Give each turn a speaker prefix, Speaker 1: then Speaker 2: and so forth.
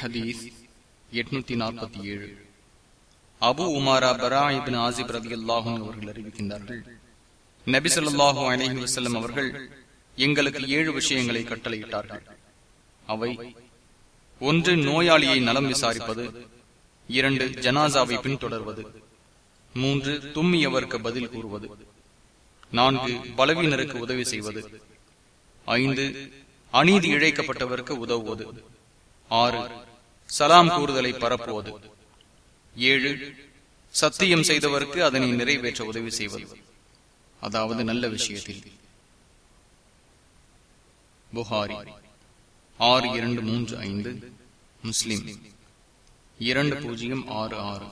Speaker 1: ஹதீஸ் எட்நூத்தி நாற்பத்தி ஏழு. அபு உமாரா பராயிபின் ஆசிப் ரதி அல்லாஹும் அவர்கள் அறிவிக்கின்றார்கள் நபி சொல்லாஹு அலஹி வசல்லம் அவர்கள் எங்களுக்கு ஏழு விஷயங்களை கட்டளையிட்டார்கள். அவை ஒன்று நோயாளியை நலம் விசாரிப்பது இரண்டு ஜனாசாவை பின்தொடர்வது மூன்று தும்மியவருக்கு பதில் கூறுவது நான்கு பலவீனருக்கு உதவி செய்வது ஐந்து அநீதி இழைக்கப்பட்டவருக்கு உதவுவது ஆறு சலாம் கூறுதலை பரப்புவது. ஏழு சத்தியம் செய்தவருக்கு அதனை நிறைவேற்ற உதவி செய்வது. அதாவது நல்ல விஷயத்தில். புகாரி ஆறு இரண்டு மூன்று ஐந்து முஸ்லிம். இரண்டு பூஜ்ஜியம் ஆறு ஆறு.